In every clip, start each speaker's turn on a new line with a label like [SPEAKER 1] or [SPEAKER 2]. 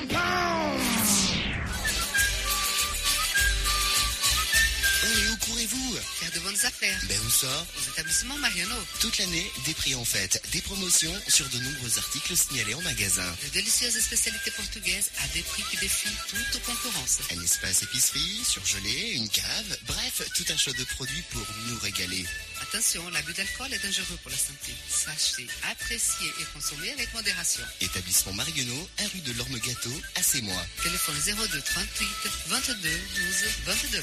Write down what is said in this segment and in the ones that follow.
[SPEAKER 1] Compound!
[SPEAKER 2] Faire de bonnes affaires.
[SPEAKER 1] Ben où ça?
[SPEAKER 2] Aux établissements Mariano.
[SPEAKER 1] Toute l'année, des prix en fête, des promotions sur de nombreux articles signalés en magasin.
[SPEAKER 2] De délicieuses spécialités portugaises à des prix qui défient toute concurrence.
[SPEAKER 1] Un espace épicerie, surgelé, une cave, bref, tout un choix de produits pour nous régaler.
[SPEAKER 2] Attention, l'abus d'alcool est dangereux pour la santé. Sachez apprécier et consommer avec modération.
[SPEAKER 1] Établissement Marionneau, 1 rue de l'Orme Gâteau, à Sémois.
[SPEAKER 2] Téléphone 02 38 22 12 22.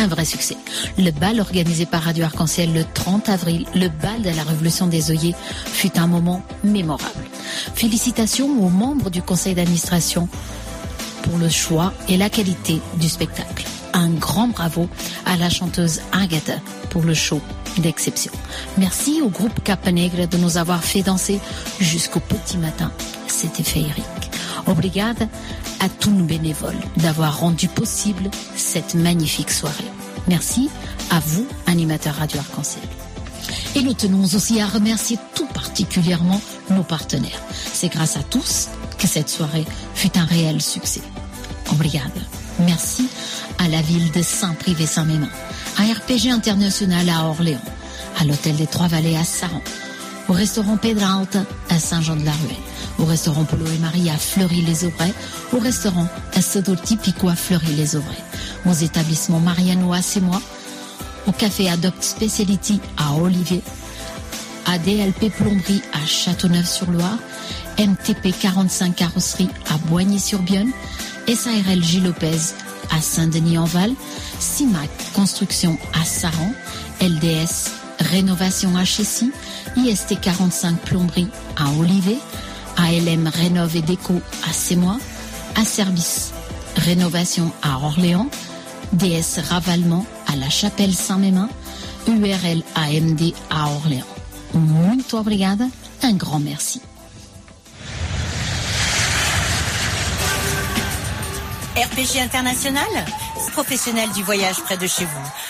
[SPEAKER 3] Un vrai succès. Le bal organisé par Radio Arc-en-Ciel le 30 avril, le bal de la Révolution des œillets, fut un moment mémorable. Félicitations aux membres du conseil d'administration pour le choix et la qualité du spectacle. Un grand bravo à la chanteuse Agatha pour le show d'exception. Merci au groupe Cap Negre de nous avoir fait danser jusqu'au petit matin. C'était féerique. Obrigada à tous nos bénévoles d'avoir rendu possible cette magnifique soirée. Merci à vous, animateurs Radio Arc-en-Ciel. Et nous tenons aussi à remercier tout particulièrement nos partenaires. C'est grâce à tous que cette soirée fut un réel succès. Obrigada. Merci à la ville de Saint-Privé-Saint-Mémin, à RPG International à Orléans, à l'hôtel des Trois-Vallées à Saran, au restaurant Pedralta à Saint-Jean-de-la-Ruelle, au restaurant Polo et Marie à Fleury-les-Aubrais, au restaurant Assador Tipico à Fleury-les-Aubrais, aux établissements Mariano à Sémois, au café Adopt Speciality à Olivier, à DLP Plomberie à Châteauneuf-sur-Loire, MTP 45 Carrosserie à Boigny-sur-Bionne, SARL J. Lopez à Saint-Denis-en-Val, CIMAC Construction à Saran, LDS Rénovation à Chessy, IST 45 Plomberie à Olivet, ALM Rénove et Déco à Sémois, à Service Rénovation à Orléans, DS Ravalement à La Chapelle Saint-Mémin, URL AMD à Orléans. Muito obrigada, un grand merci.
[SPEAKER 4] RPG International, professionnel du voyage près de chez vous.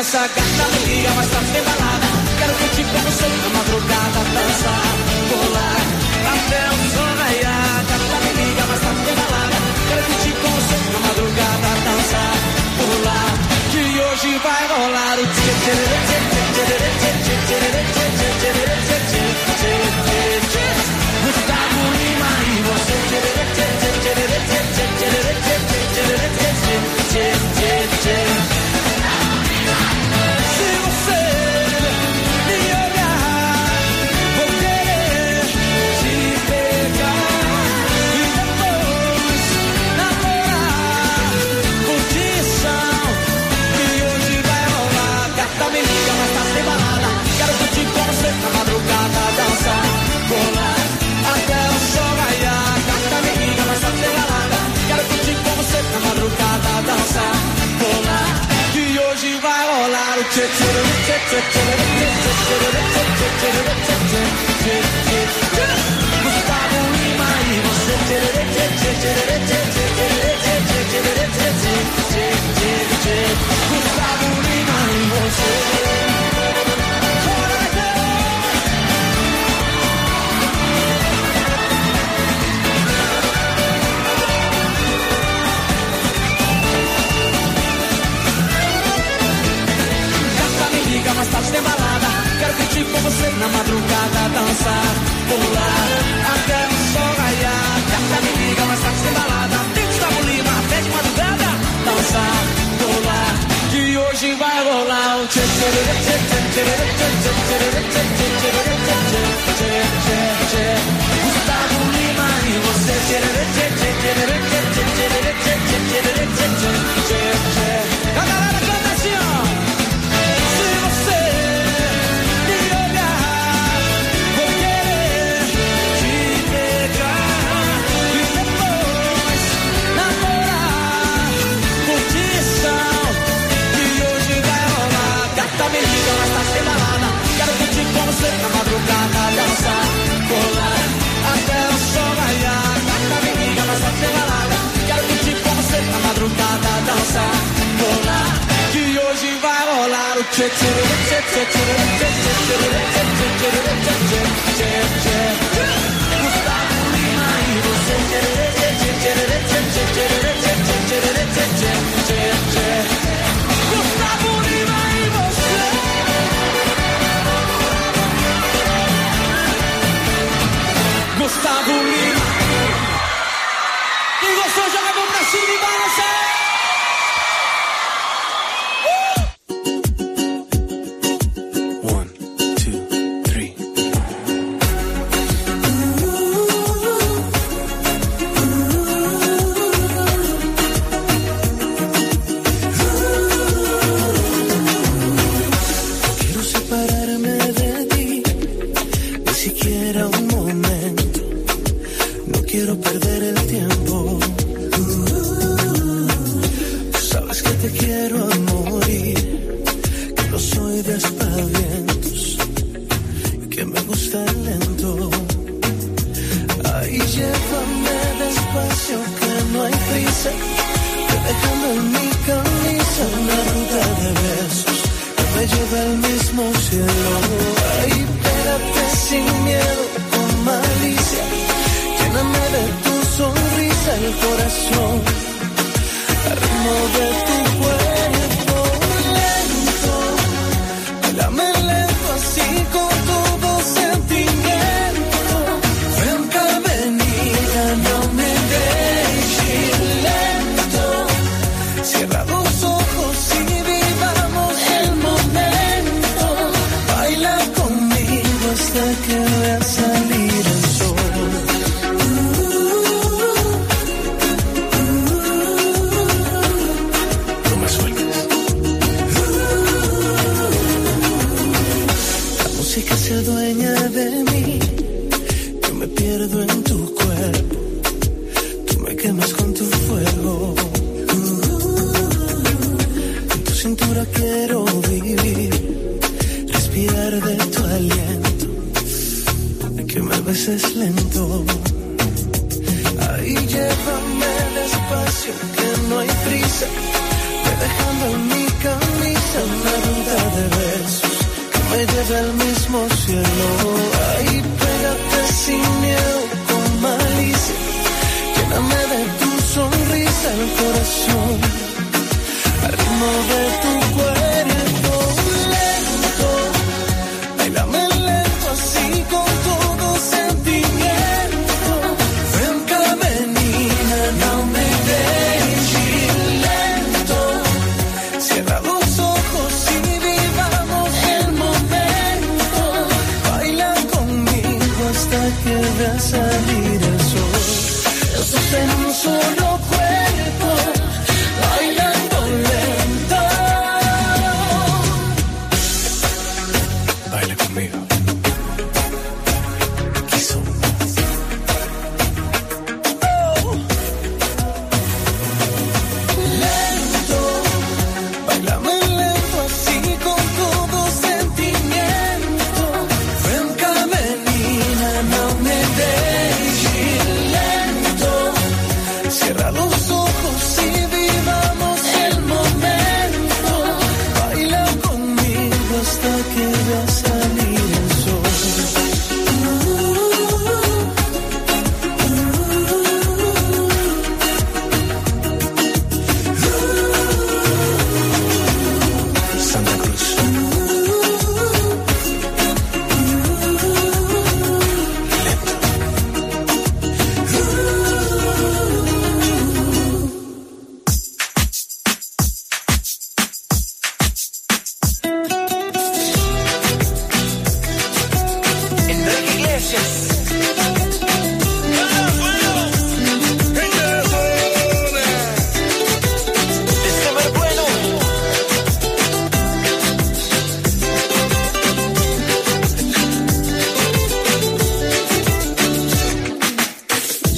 [SPEAKER 5] Nessa gata. Me liga mais tarde, tem balada. Quero curtir com você na madrugada, dançar, pular. Até o sol raiar, gata, me liga mais tarde, tem balada. Quero curtir com você na madrugada, dançar, pular. Que hoje vai rolar o tchê tchê tchê tchê tchê tchê tchê tchê e você tchê tchê tchê tchê tchê tchê tchê tchê tchê tchê tchê Gustavo Lima e você você na madrugada, dançar, pular até o sol raiar. Gata me liga, mais tarde tem balada. Tem Gustavo Lima até de madrugada, dançar, pular. Que hoje vai rolar o tchê tchê tchê tchê tchê tchê tchê tchê tchê tchê Gustavo Lima e você tchê tchê tchê tchê tchê tchê tchê tchê tchê tchê tchê tchê rolar. Gata me liga, mas tá sem balada. Quero curtir com você na madrugada, dançar, rolar até o sol raiar. Gata me liga, mas tá sem balada. Quero curtir com você na madrugada, dançar, rolar. Que hoje vai rolar o tchê tchê tchê tchê tchê tchê tchê tchê tchê tchê tchê tchê tchê tchê e você tchê tchê tchê tchê tchê tchê tchê tchê tchê tchê tchê tchê Gustavo Lima.
[SPEAKER 6] quiero perder el tiempo. Sabes que te quiero a morir, que no soy de espavientos, que me gusta el lento. Ahí llévame despacio que no hay prisa, te dejando en mi camisa una ruta de besos que me lleva al mismo cielo. Ahí espérate sin miedo el corazón.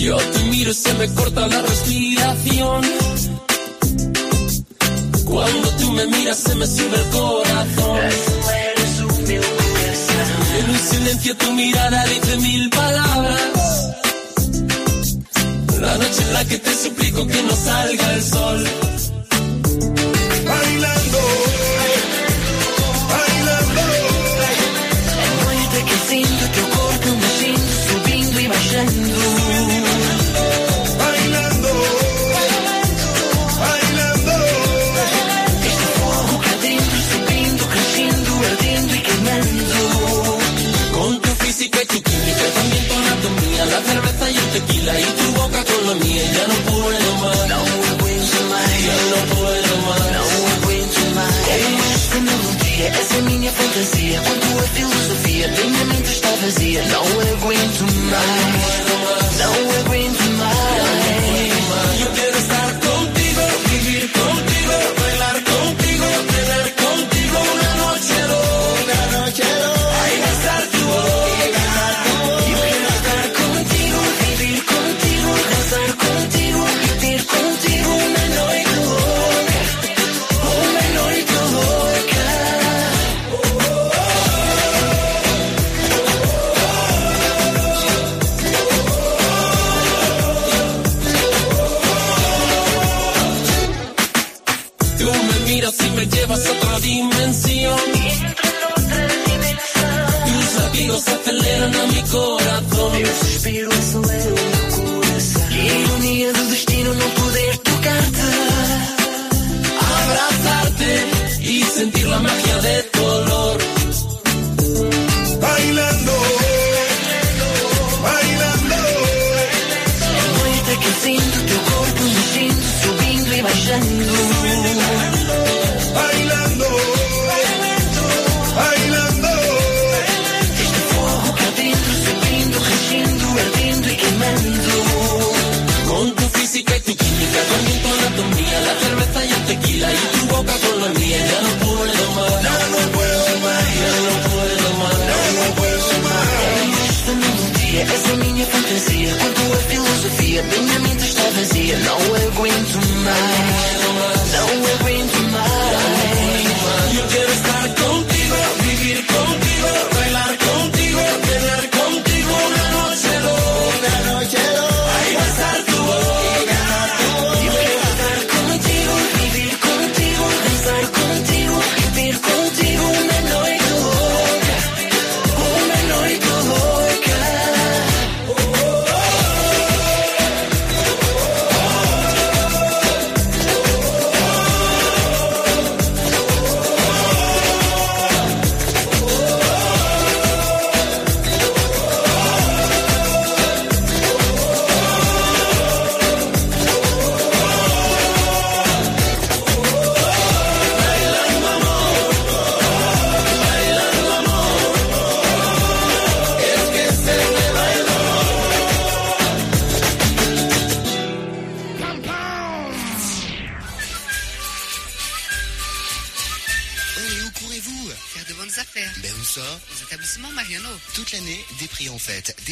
[SPEAKER 7] Yo te miro y se me corta la respiración. Cuando tú me miras se me sube el corazón. En un silencio tu mirada dice mil palabras. La noche en la que te suplico que no salga el sol. pila tu boca con la mía. Ya no puedo más.
[SPEAKER 8] No aguanto más.
[SPEAKER 7] Ya no puedo más.
[SPEAKER 8] No aguanto más. Essa é minha fantasia. Com tua filosofia, minha mente está vazia. Não aguento mais.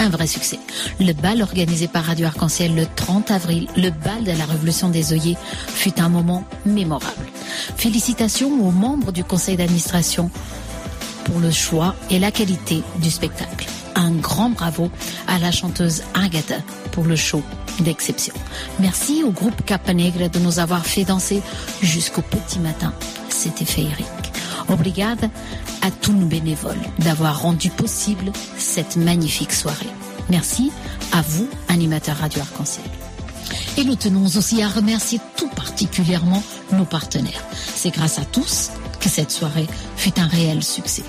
[SPEAKER 3] Un vrai succès. Le bal organisé par Radio Arc-en-Ciel le 30 avril, le bal de la Révolution des œillets, fut un moment mémorable. Félicitations aux membres du conseil d'administration pour le choix et la qualité du spectacle. Un grand bravo à la chanteuse Agatha pour le show d'exception. Merci au groupe Capanegre de nous avoir fait danser jusqu'au petit matin. C'était féerique. Obrigada à tous nos bénévoles d'avoir rendu possible cette magnifique soirée. Merci à vous, animateurs Radio Arc-en-Ciel. Et nous tenons aussi à remercier tout particulièrement nos partenaires. C'est grâce à tous que cette soirée fut un réel succès.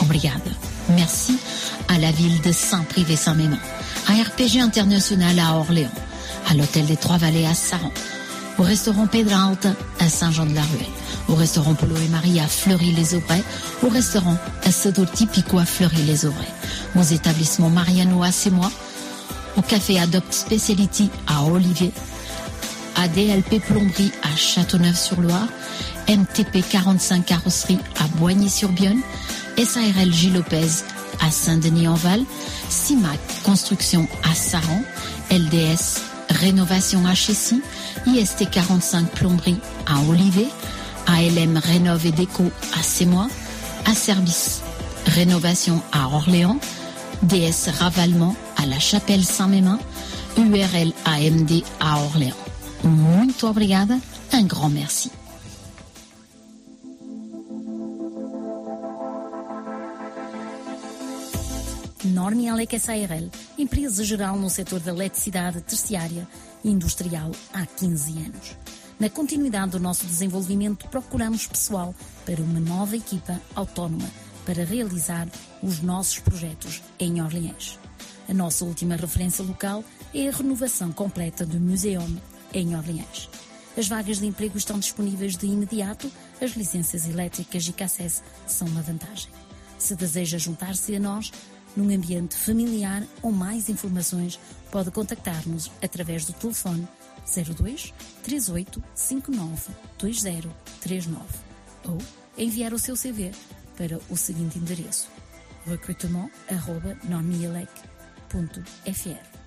[SPEAKER 3] Obrigada. Merci à la ville de Saint-Privé-Saint-Mémin, à RPG International à Orléans, à l'hôtel des Trois-Vallées à Saran, au restaurant Pedralta à Saint-Jean-de-la-Ruelle, au restaurant Polo et Marie à Fleury-les-Aubrais, au restaurant Asado Tipico à Fleury-les-Aubrais, aux établissements Mariano à Sémois, au café Adopt Speciality à Olivier, à DLP Plomberie à Châteauneuf-sur-Loire, MTP 45 Carrosserie à Boigny-sur-Bionne, SARL J. Lopez à Saint-Denis-en-Val, CIMAC Construction à Saran, LDS Rénovation à Chessy, IST 45 Plomberie à Olivet, ALM Rénov et Déco à Sémois, à Service Rénovation à Orléans, DS Ravalement à la Chapelle Saint-Mémin, URL AMD à Orléans. Muito obrigada, un grand merci. Normialec SARL, empresa geral no setor da eletricidade terciária industrial há 15 anos. Na continuidade do nosso desenvolvimento, procuramos pessoal para uma nova equipa autónoma para realizar os nossos projetos em Orleans. A nossa última referência local é a renovação completa do Museum em Orleans. As vagas de emprego estão disponíveis de imediato, as licenças elétricas e CACES são uma vantagem. Se deseja juntar-se a nós, num ambiente familiar ou mais informações, pode contactar-nos através do telefone 02 38 59 2039 ou enviar o seu CV para o seguinte endereço recrutement.normielec.fr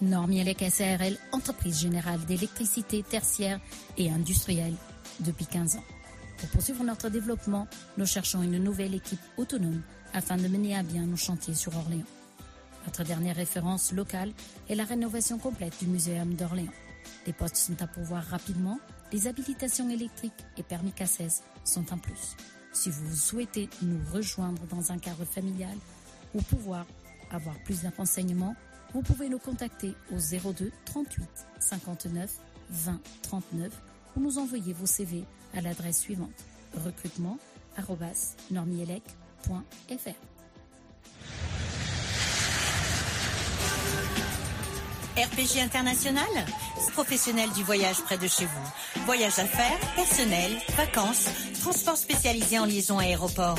[SPEAKER 3] Normielec SARL, entreprise générale d'électricité tertiaire et industrielle depuis 15 ans. Pour poursuivre notre développement, nous cherchons une nouvelle équipe autonome afin de mener à bien nos chantiers sur Orléans. Notre dernière référence locale est la rénovation complète du Muséum d'Orléans. Les postes sont à pourvoir rapidement, les habilitations électriques et permis CACES sont un plus. Si vous souhaitez nous rejoindre dans un cadre familial ou pouvoir avoir plus de renseignements, vous pouvez nous contacter au 02 38 59 20 39 ou nous envoyer vos CV à l'adresse suivante recrutement@normielec.fr.
[SPEAKER 4] RPG International, professionnel du voyage près de chez vous. Voyage affaires, personnel, vacances, transport spécialisé en liaison aéroport.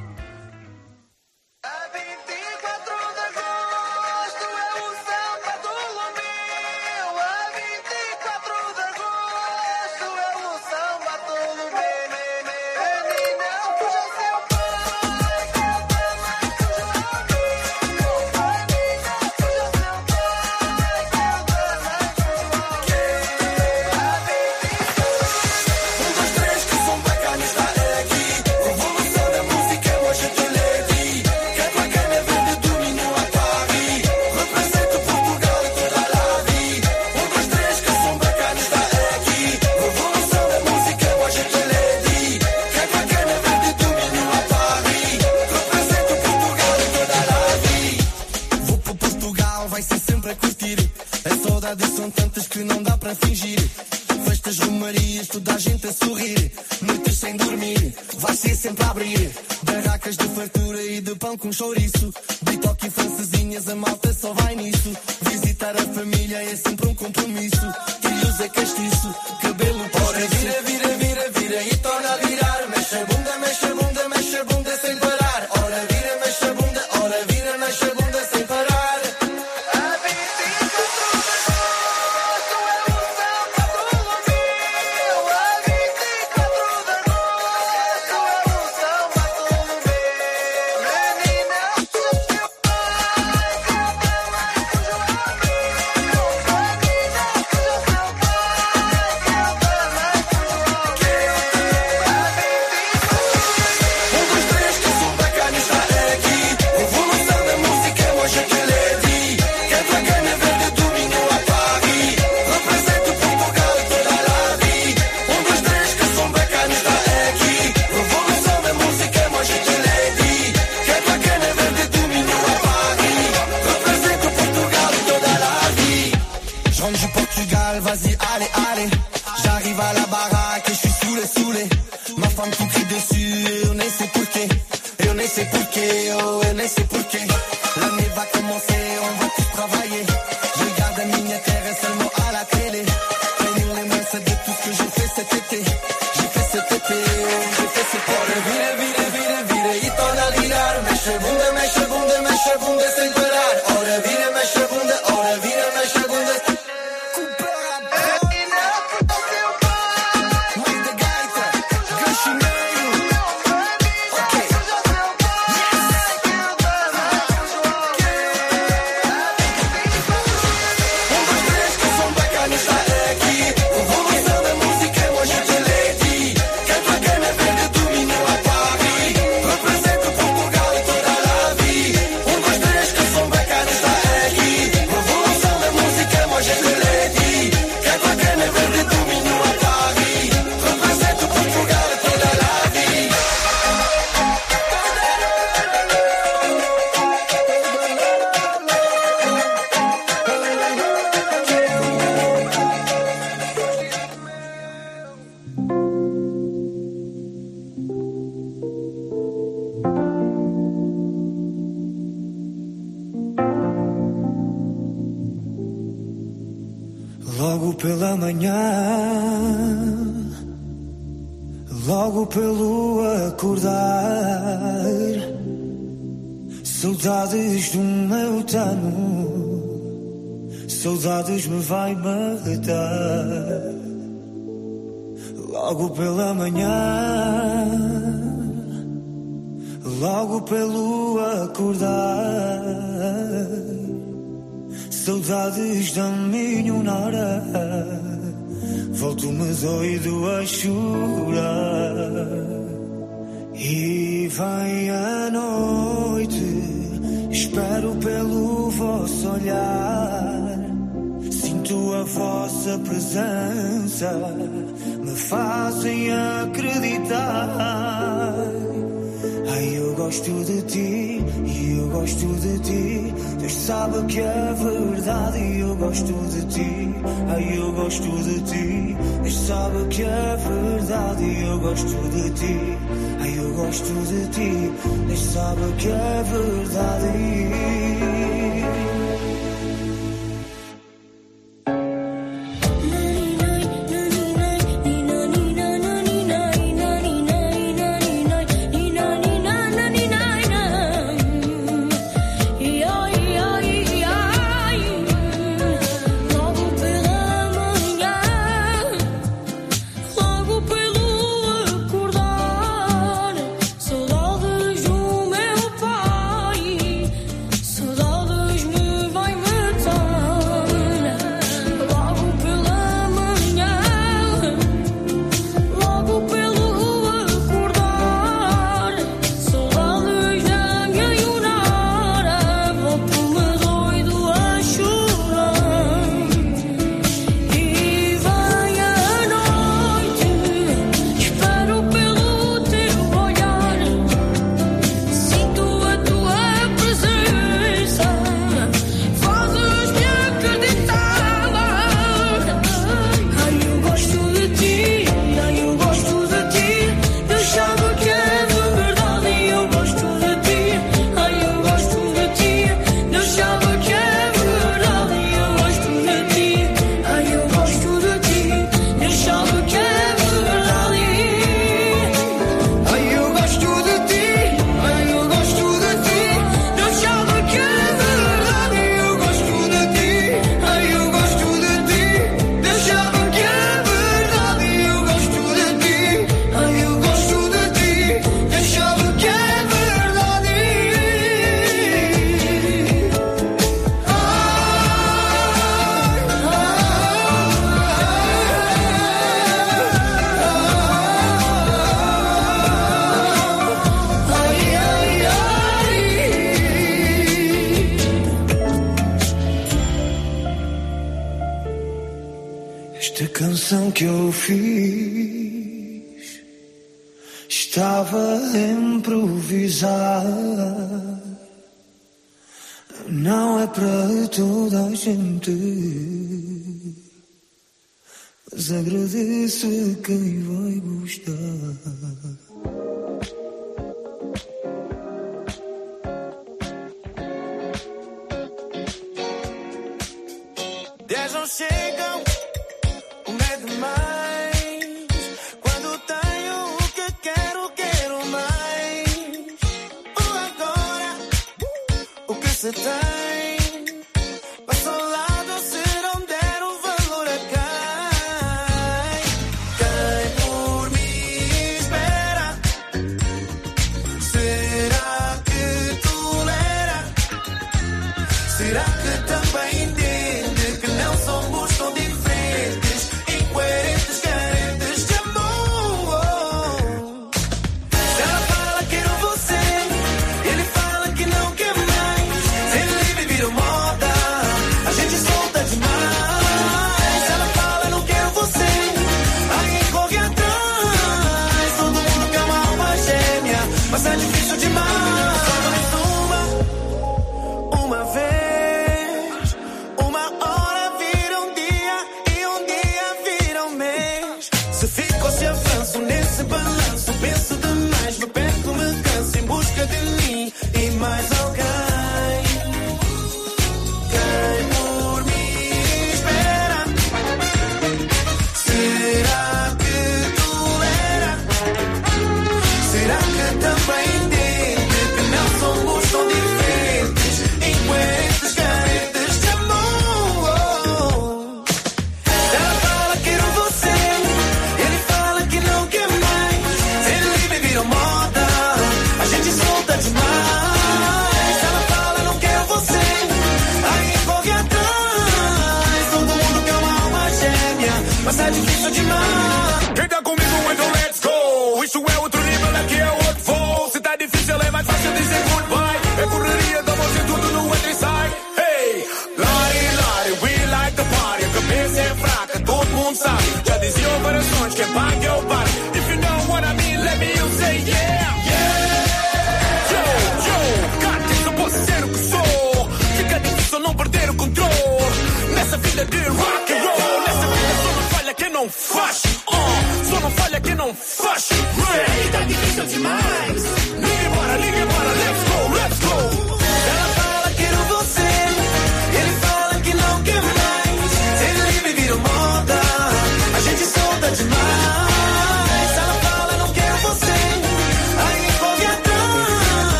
[SPEAKER 9] shorties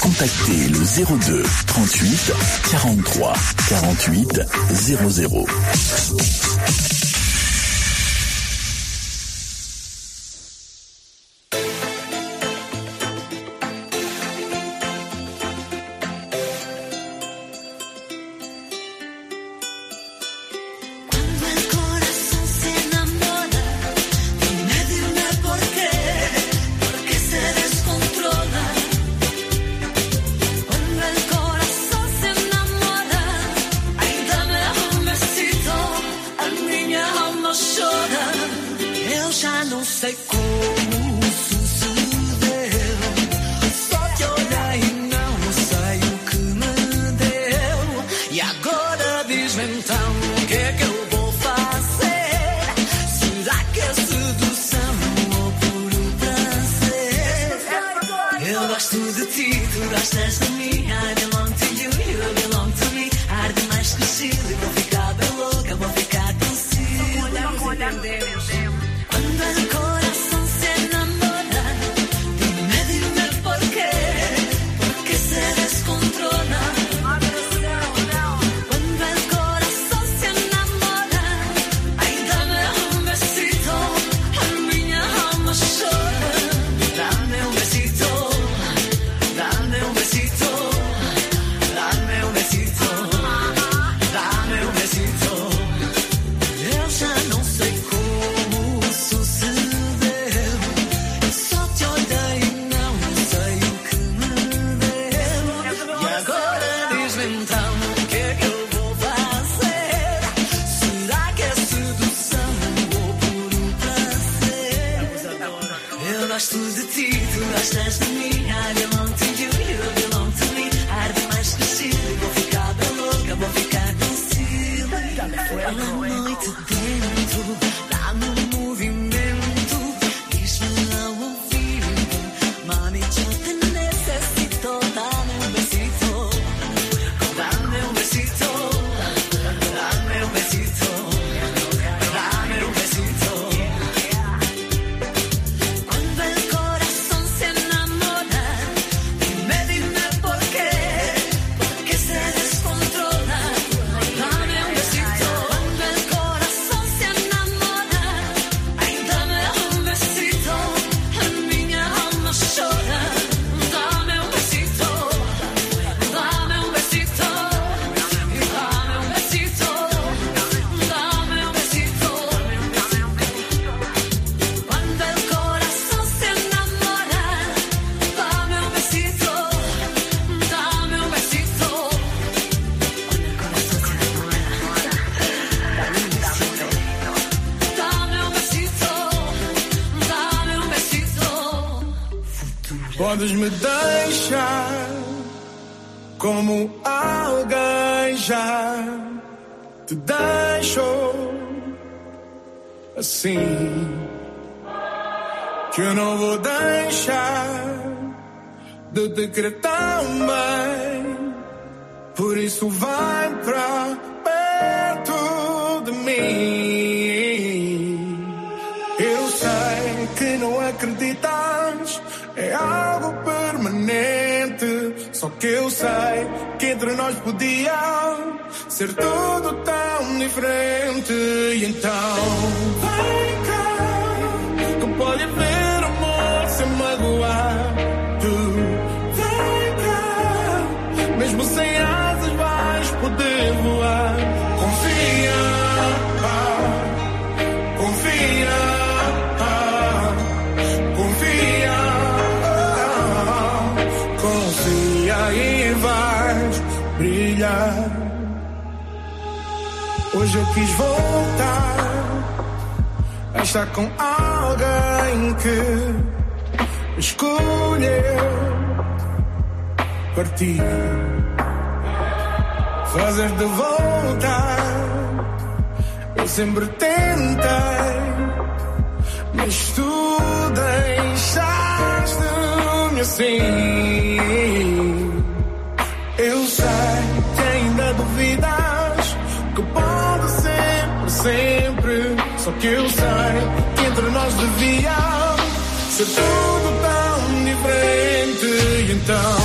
[SPEAKER 9] Contactez le 02 38 43 48 00.
[SPEAKER 10] Good. quis voltar a estar com alguém que escolheu partir, fazer de volta. Eu sempre tentei, mas tu deixaste-me assim. sempre. Só que eu sei que entre nós devia ser tudo tão diferente.
[SPEAKER 11] E
[SPEAKER 12] então.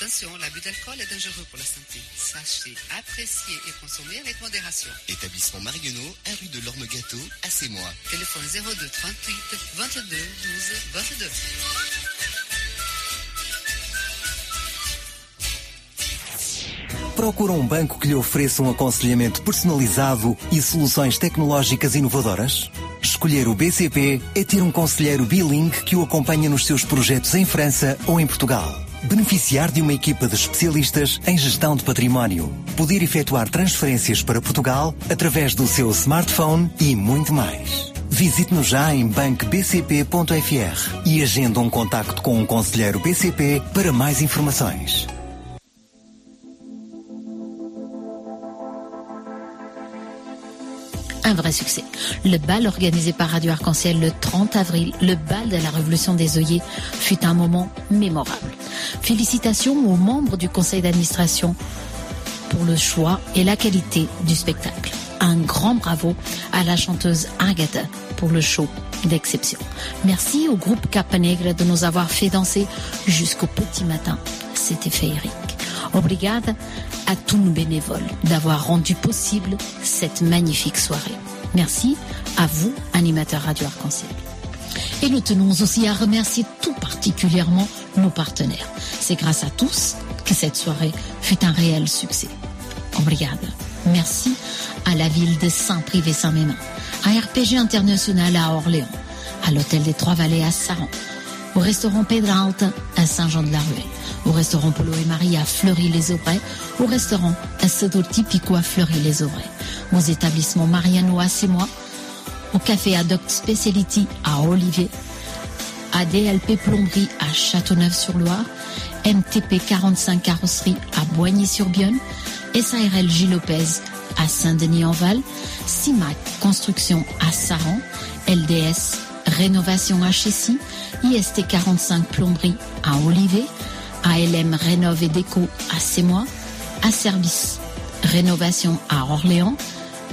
[SPEAKER 2] Attention, l'abus d'alcool est dangereux pour la santé. Sachez apprécier et consommer avec modération.
[SPEAKER 1] Établissement Marionneau, un rue de l'Orme Gâteau, à ses mois.
[SPEAKER 2] Téléphone 02 38 22 12 22.
[SPEAKER 13] Procura um banco que lhe ofereça um aconselhamento personalizado e soluções tecnológicas inovadoras? Escolher o BCP é ter um conselheiro bilingue que o acompanha nos seus projetos em França ou em Portugal. Beneficiar de uma equipa de especialistas em gestão de património. Poder efetuar transferências para Portugal através do seu smartphone e muito mais. Visite-nos já em bancobcp.fr e agenda um contacto com um conselheiro BCP para mais informações.
[SPEAKER 3] Un vrai succès. Le bal organisé par Radio Arc-en-Ciel le 30 avril, le bal de la Révolution des œillets, fut un moment mémorable. Félicitations aux membres du conseil d'administration pour le choix et la qualité du spectacle. Un grand bravo à la chanteuse Agatha pour le show d'exception. Merci au groupe Capanegre de nous avoir fait danser jusqu'au petit matin. C'était féerique. Obrigada à tous nos bénévoles d'avoir rendu possible cette magnifique soirée. Merci à vous, animateurs Radio Arc-en-Ciel. Et nous tenons aussi à remercier tout particulièrement nos partenaires. C'est grâce à tous que cette soirée fut un réel succès. Obrigada. Merci à la ville de Saint-Privé-Saint-Mémin, à RPG International à Orléans, à l'hôtel des Trois-Vallées à Saran, au restaurant Pedralta à Saint-Jean-de-la-Ruelle, au restaurant Polo et Marie à Fleury-les-Aubrais, au restaurant Assador Tipico à Fleury-les-Aubrais, aux établissements Mariano à Sémois, au café Adopt Speciality à Olivier, à DLP Plomberie à Châteauneuf-sur-Loire, MTP 45 Carrosserie à Boigny-sur-Bionne, SARL J. Lopez à Saint-Denis-en-Val, CIMAC Construction à Saran, LDS Rénovation à Chessy, IST 45 Plomberie à Olivet, ALM Rénove et Déco à Sémois, à Service Rénovation à Orléans,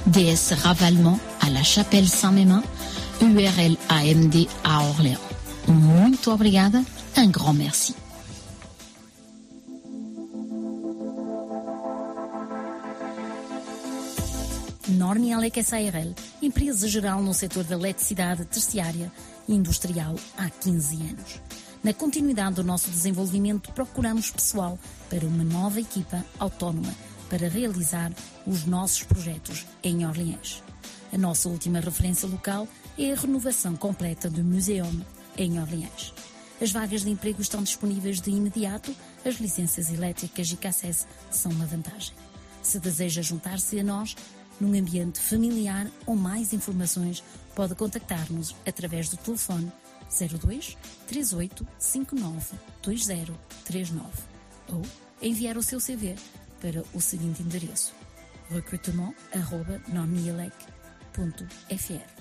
[SPEAKER 3] DS Ravalement à La Chapelle Saint-Mémin, URL AMD à Orléans. Muito obrigada, un grand merci. Normialec SARL, empresa geral no setor da eletricidade industrial há 15 anos. Na continuidade do nosso desenvolvimento, procuramos pessoal para uma nova equipa autónoma para realizar os nossos projetos em Orleans. A nossa última referência local é a renovação completa do Museu em Orleans. As vagas de emprego estão disponíveis de imediato, as licenças elétricas e CACES são uma vantagem. Se deseja juntar-se a nós, num ambiente familiar ou mais informações, pode contactar-nos através do telefone 02 38 59 2039 ou enviar o seu CV para o seguinte endereço recrutement.normielec.fr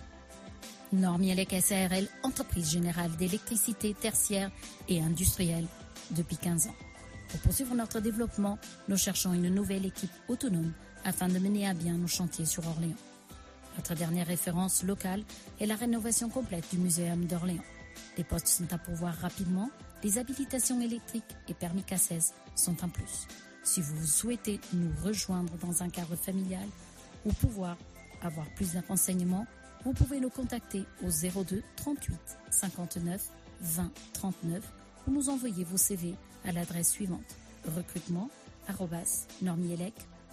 [SPEAKER 3] Normielec SARL, entreprise générale d'électricité tertiaire et industrielle depuis 15 ans. Pour poursuivre notre développement, nous cherchons une nouvelle équipe autonome afin de mener à bien nos chantiers sur Orléans. Notre dernière référence locale est la rénovation complète du Muséum d'Orléans. Les postes sont à pourvoir rapidement, les habilitations électriques et permis CACES sont un plus. Si vous souhaitez nous rejoindre dans un cadre familial ou pouvoir avoir plus de renseignements, vous pouvez nous contacter au 02 38 59 20 39 ou nous envoyer vos CV à l'adresse suivante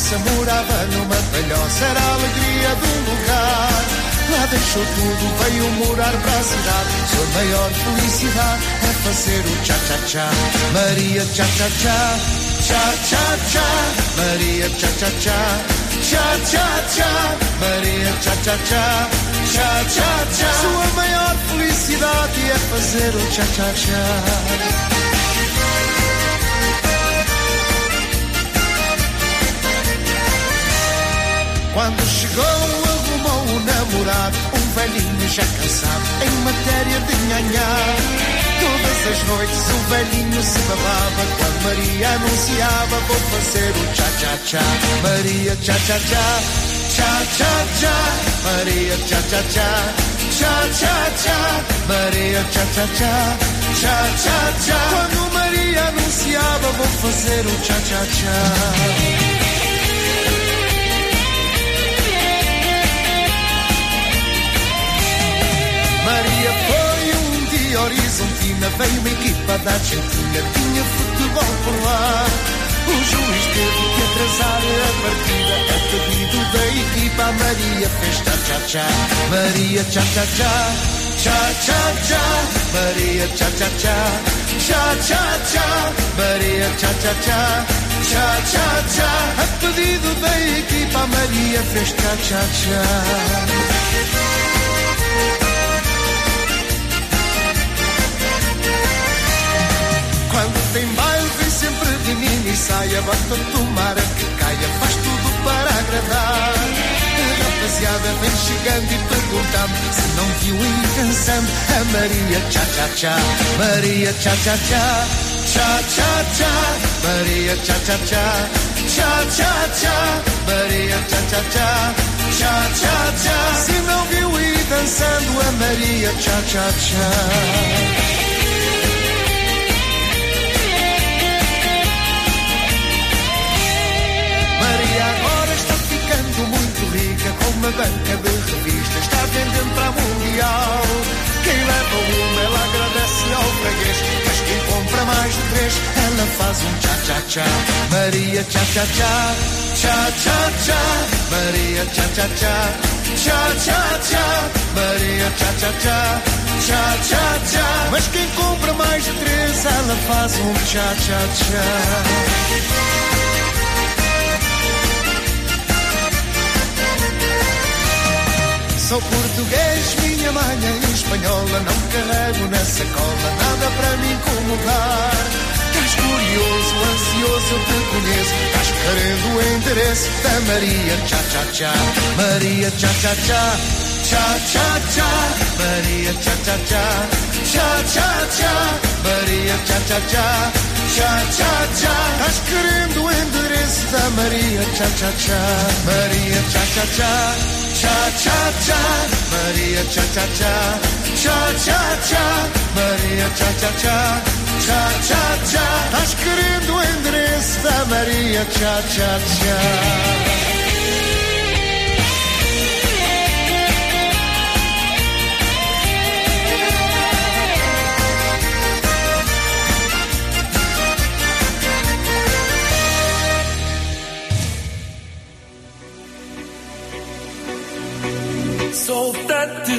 [SPEAKER 14] Roça, morava numa palhoça, era a alegria do lugar. Lá deixou tudo, veio morar para a cidade. Sua maior felicidade é fazer o tchá-tchá-tchá. Maria tchá-tchá-tchá, tchá-tchá-tchá. Maria tchá-tchá-tchá, tchá-tchá-tchá. Maria tchá-tchá-tchá, tchá-tchá-tchá. Sua maior felicidade é fazer o tchá-tchá-tchá. Quando chegou, arrumou um namorado, um velhinho já cansado, em matéria de nhanhá. Todas as noites o velhinho se babava, quando Maria anunciava, vou fazer o tchá-tchá-tchá. Maria tchá-tchá-tchá, tchá-tchá-tchá. Maria tchá-tchá-tchá, tchá-tchá-tchá. Maria tchá-tchá-tchá, tchá-tchá-tchá. Quando Maria anunciava, vou fazer o tchá-tchá-tchá. Maria foi um dia horizontina, veio uma equipa da Argentina, tinha futebol por lá. O juiz teve que atrasar a partida, a pedido da equipa, a Maria fez tchá-tchá-tchá. Maria tchá-tchá-tchá, tchá-tchá-tchá. Maria tchá-tchá-tchá, tchá-tchá-tchá. Maria tchá-tchá-tchá, tchá-tchá-tchá. A pedido da equipa, a Maria fez tchá-tchá-tchá. De mini saia Basta tomar a que caia, faz tudo para agradar. A rapaziada vem chegando e perguntando Se não viu ir dançando A Maria tchá-tchá-tchá Maria tchá-tchá-tchá Tchá-tchá-tchá Maria tchá-tchá-tchá Tchá-tchá-tchá Maria tchá-tchá-tchá Tchá-tchá-tchá Se não viu ir dançando A Maria tchá-tchá-tchá Maria ficando muito rica com uma banca de revistas, está vendendo para a Mundial. Quem leva uma, ela agradece ao freguês, mas quem compra mais de três, ela faz um tchá-tchá-tchá. Maria tchá-tchá-tchá, tchá-tchá-tchá. Maria tchá-tchá-tchá, tchá-tchá-tchá. Maria tchá-tchá-tchá, tchá-tchá-tchá. Mas quem compra mais de três, ela faz um tchá-tchá-tchá. Sou português, minha mãe é espanhola, não carrego na sacola nada para me incomodar. Estás curioso, ansioso, eu te conheço, estás querendo o endereço da Maria Tchá-Tchá-Tchá. Maria Tchá-Tchá-Tchá, Tchá-Tchá-Tchá. Maria Tchá-Tchá-Tchá, Tchá-Tchá-Tchá. Maria Tchá-Tchá-Tchá, Tchá-Tchá-Tchá. Estás querendo o endereço da Maria Tchá-Tchá-Tchá. Maria Tchá-Tchá-Tchá. Cha-cha-cha, Maria cha-cha-cha, cha-cha-cha, Maria cha-cha-cha, cha-cha-cha. Estás querendo o endereço da Maria cha-cha-cha.
[SPEAKER 15] Solta-te,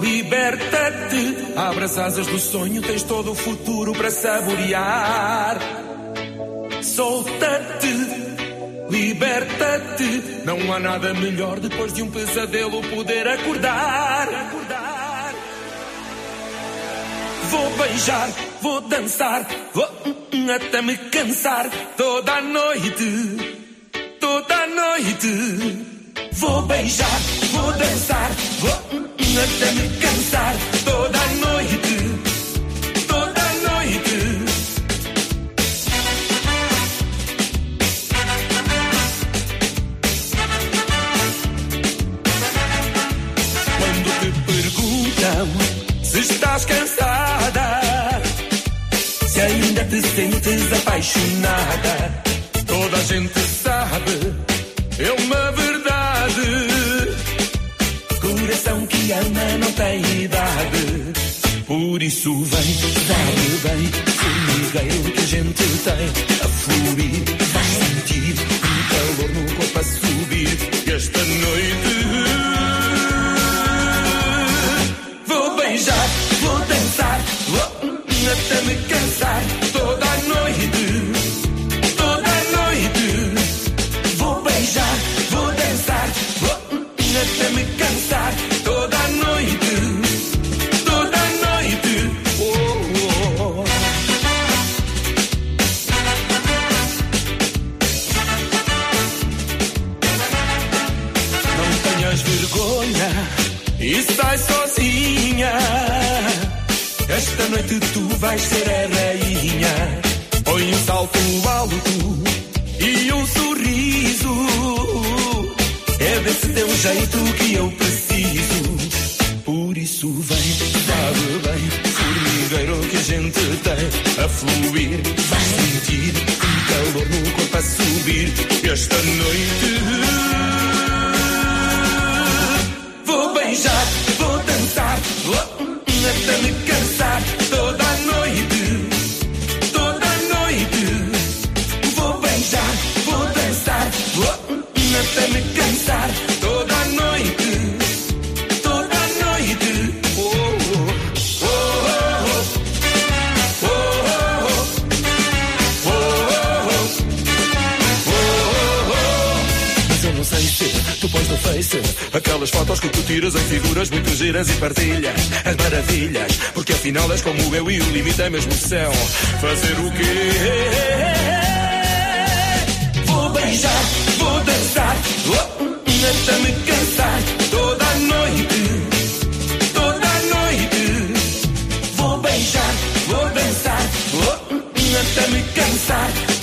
[SPEAKER 15] liberta-te. Abre as asas do sonho, tens todo o futuro para saborear. Solta-te. Liberta-te, não há nada melhor depois de um pesadelo poder acordar. acordar. Vou beijar, vou dançar, vou hum, até me cansar toda a noite, toda a noite. Vou beijar, vou dançar, vou hum, até me cansar toda a noite, toda a noite. Quando te perguntam se estás cansada, se ainda te sentes apaixonada, toda a gente sabe, idade. Por isso vem, vem, vem, formigueiro que a gente tem a fluir. Vai sentir um calor no corpo a subir. E esta noite Vou beijar, vou dançar, vou até me cansar noite tu vais ser a rainha. Põe um salto alto e um sorriso. É desse teu jeito que eu preciso. Por isso vem, sabe bem, formigueiro que a gente tem a fluir. Vais sentir um calor no corpo a subir. Esta noite Vou beijar, vou dançar, vou hum, até me Face Aquelas fotos que tu tiras em figuras muito giras e partilhas as maravilhas. Porque afinal és como eu e o limite é mesmo o céu. Fazer o quê? Vou beijar, vou dançar, vou até me cansar toda a noite, toda a noite. Vou beijar, vou dançar, vou até me cansar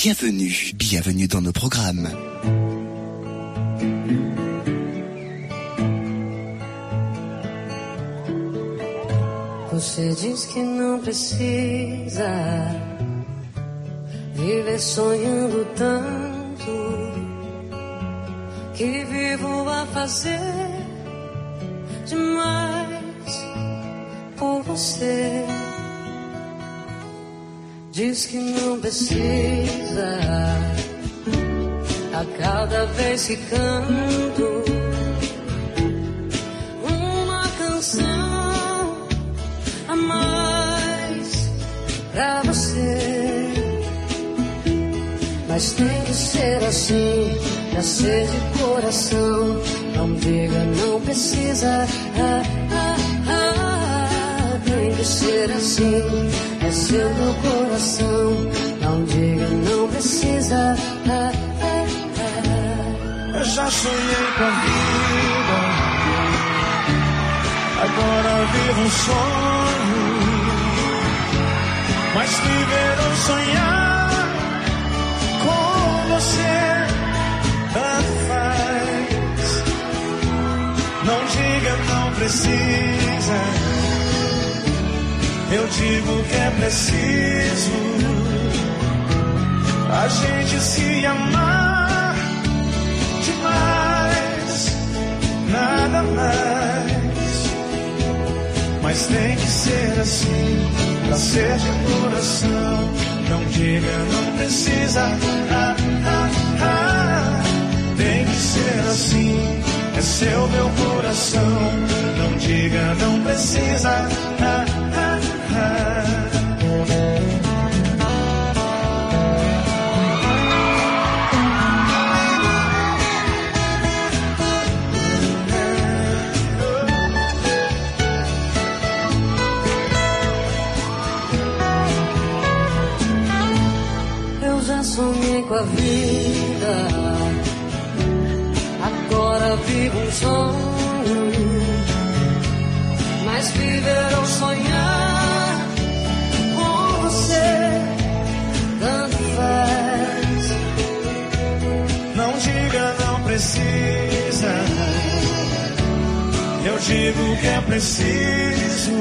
[SPEAKER 1] Bienvenue, bienvenue, dans nos programmes.
[SPEAKER 16] Você diz que não precisa viver sonhando tanto que vivo a fazer demais por você. Diz que não precisa a cada vez que canto uma canção a mais pra você. Mas tem que ser assim, nascer de coração. Não diga, não precisa. Ah, ah, ah, tem que ser assim, é seu meu coração. Não diga, não precisa.
[SPEAKER 10] Eu já sonhei com a vida, agora vivo um sonho. Mas viver ou sonhar com você, faz. Não diga, não precisa. Eu digo que é preciso gente se amar demais, nada mais. Mas tem que ser assim, pra ser de coração. Não diga, não precisa. Ah, ah, ah. Tem que ser assim, é seu meu coração. Não diga, não precisa. Ah, ah, ah.
[SPEAKER 16] Sonhei com a vida, agora vivo um sonho. Mas viver ou sonhar com você, tanto faz.
[SPEAKER 10] Não diga, não precisa. Eu digo que é preciso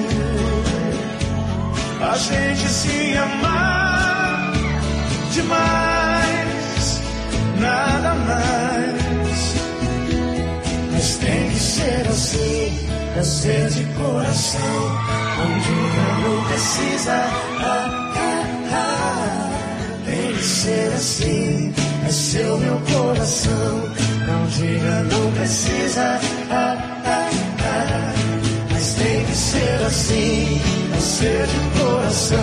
[SPEAKER 10] a gente se amar demais, nada mais. Mas tem que ser assim, pra ser de coração. Não diga, não precisa. Ah, ah, ah. Tem que ser assim, é seu meu coração. Não diga, não precisa. Ah. Mas tem que ser assim, é ser de coração.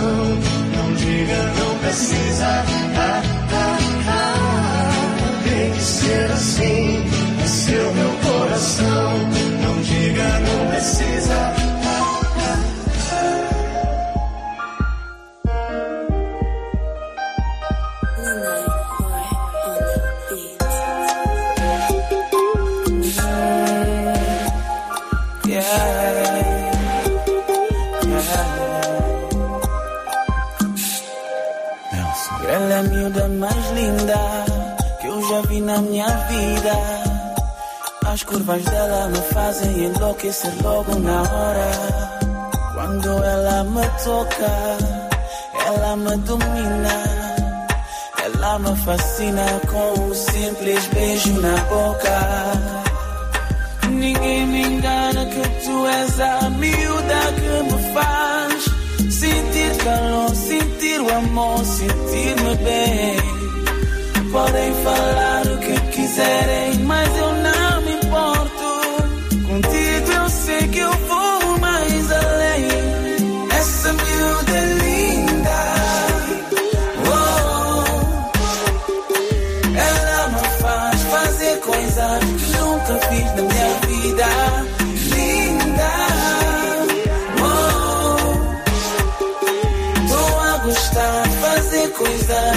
[SPEAKER 10] Não diga, não precisa. Ah, ser assim, é seu meu coração. Não diga, não precisa.
[SPEAKER 17] Curvas dela me fazem enlouquecer logo na hora. Quando ela me toca, ela me domina. Ela me fascina com um simples beijo na boca. Ninguém me engana que tu és a miúda que me faz sentir calor, sentir o amor, sentir-me bem. Podem falar o que quiserem, mas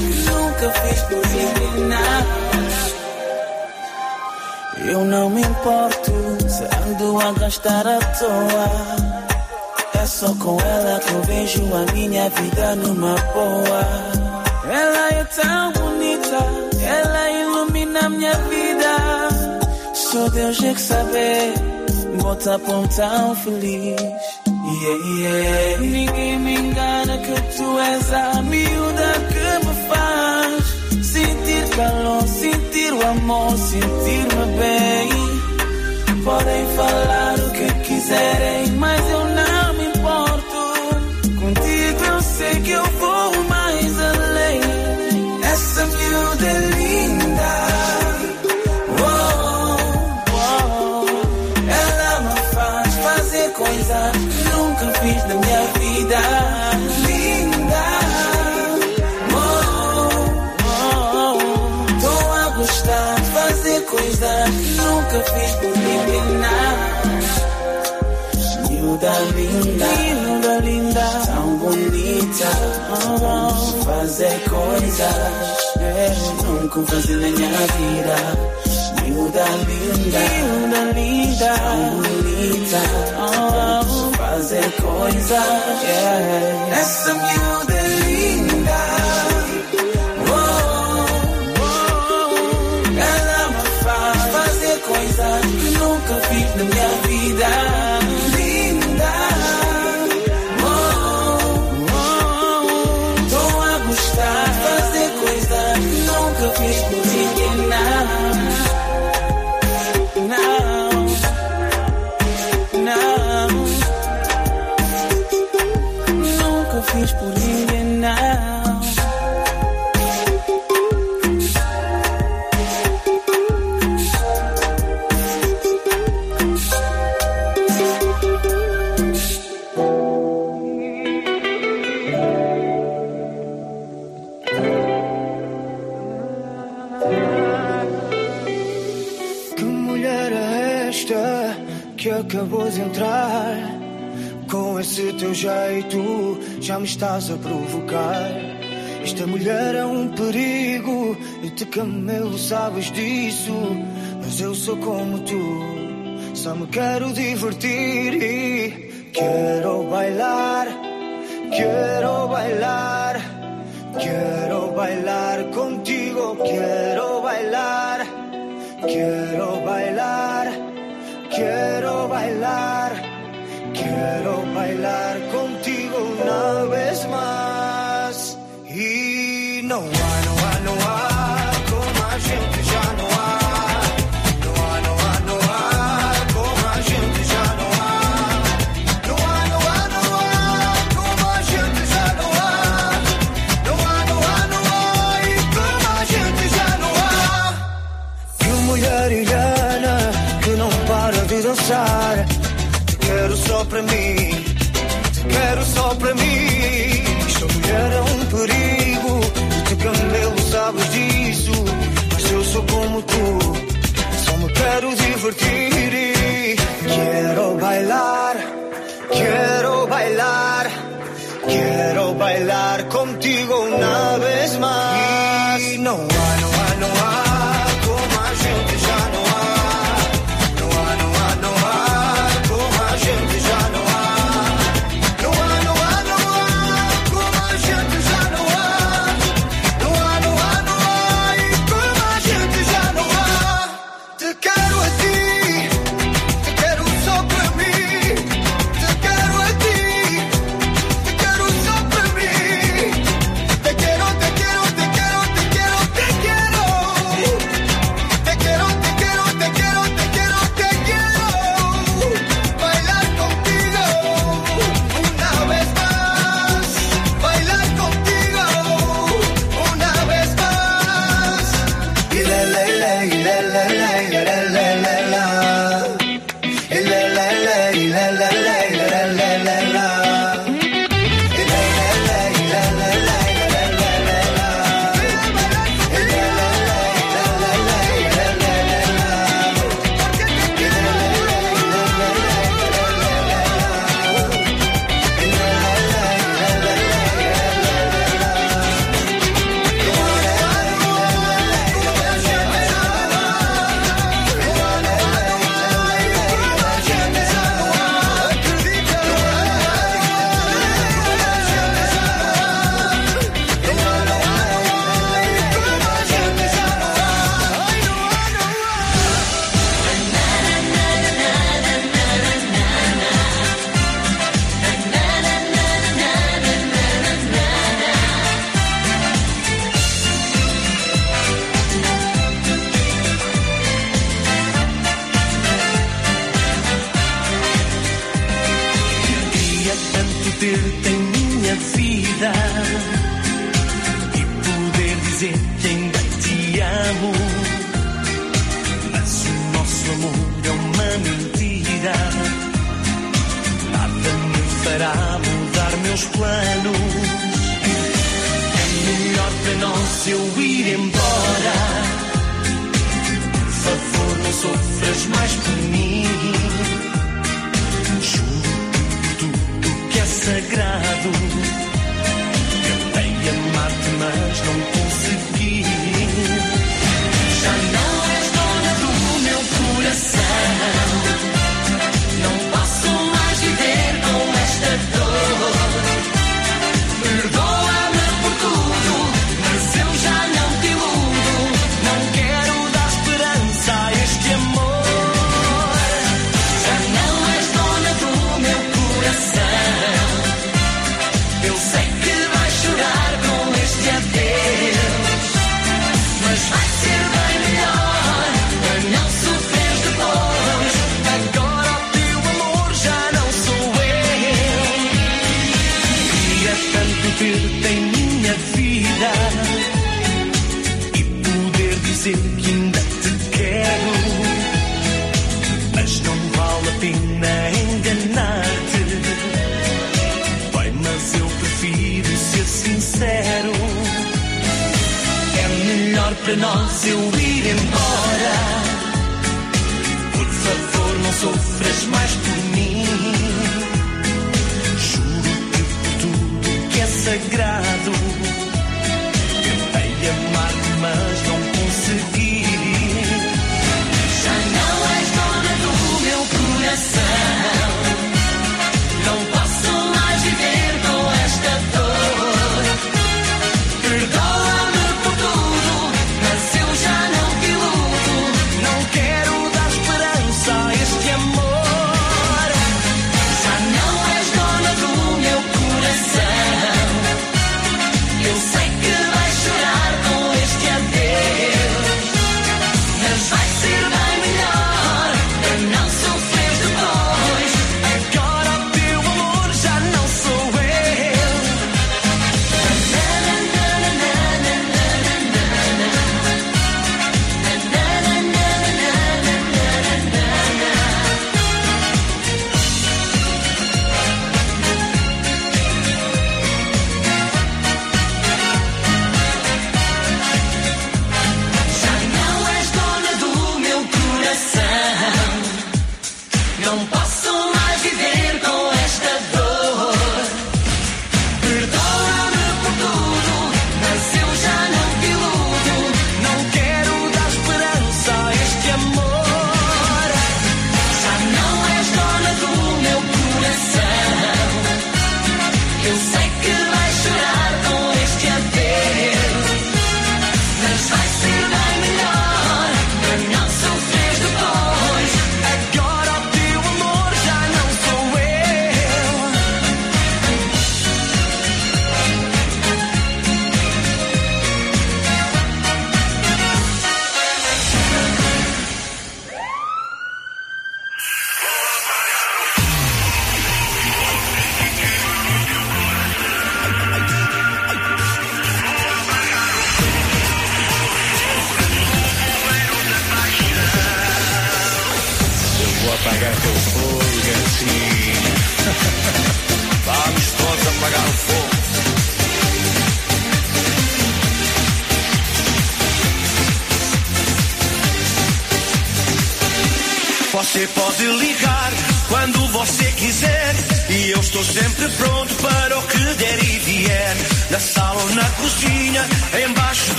[SPEAKER 17] nunca fiz por ninguém. Eu não me importo se ando a gastar à toa. É só com ela que eu vejo a minha vida numa boa. Ela é tão bonita, ela ilumina minha vida. Só Deus é que sabe, bota pão tão feliz. Yeah, yeah. Ninguém me engana que tu és a miúda follow Miúda linda, miúda linda, tão bonita. Oh, fazer coisas que nunca fiz na minha vida. Miúda linda, miúda linda, tão bonita. Oh, fazer coisas, yeah. Essa miúda
[SPEAKER 18] teu jeito já me estás a provocar. Esta mulher é um perigo e te camelo, sabes disso. Mas eu sou como tu, só me quero divertir e quero bailar, quero bailar, quero bailar contigo, quero bailar. Quiero bailar, quiero bailar, quiero bailar contigo una vez más. Y no pra mim, quero só pra mim. Esta mulher é um perigo, e te camelo, sabes disso. Mas eu sou como tu, só me quero divertir. Quero bailar, quero bailar, quero bailar contigo una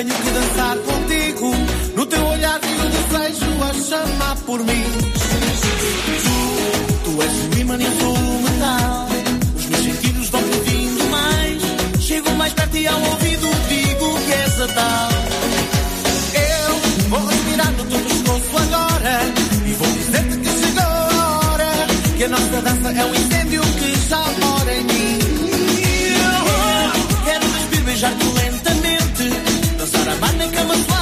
[SPEAKER 19] Tenho que dançar contigo. No teu olhar vi o desejo a chamar por mim. Tu, tu és o imã e eu o metal. Os meus sentidos vão pedindo mais. Chego mais perto e ao ouvido digo que és a tal. Eu vou respirar no teu pescoço agora. E vou dizer-te que chegou a hora. Que a nossa dança é um incêndio que já mora em mim.
[SPEAKER 9] Eu quero despir, beijar-te lento and come and slide.